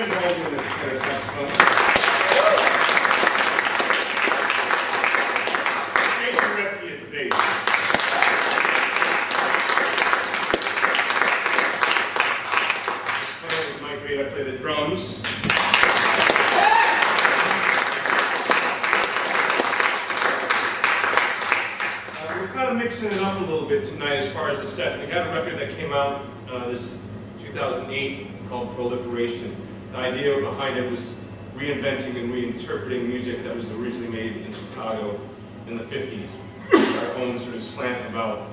Tim Haldeman at the saxophone. Bass. My name is Mike Reed, I play the drums. We're kind of mixing it up a little bit tonight as far as the set. We have a record that came out uh, this 2008 called Proliferation. The idea behind it was reinventing and reinterpreting music that was originally made in Chicago in the 50s. Our own sort of slant about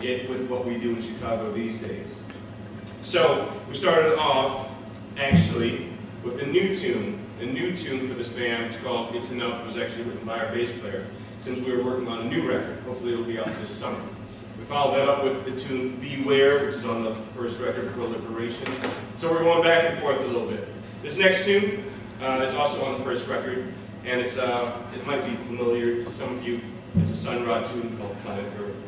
it with what we do in Chicago these days. So we started off actually with a new tune. The new tune for this band, it's called It's Enough, was actually written by our bass player since we were working on a new record. Hopefully it'll be out this summer. We followed that up with the tune Beware, which is on the first record, Proliferation. So we're going back and forth a little bit. This next tune uh, is also on the first record, and it's uh, it might be familiar to some of you. It's a Sun Ra tune called Planet Earth.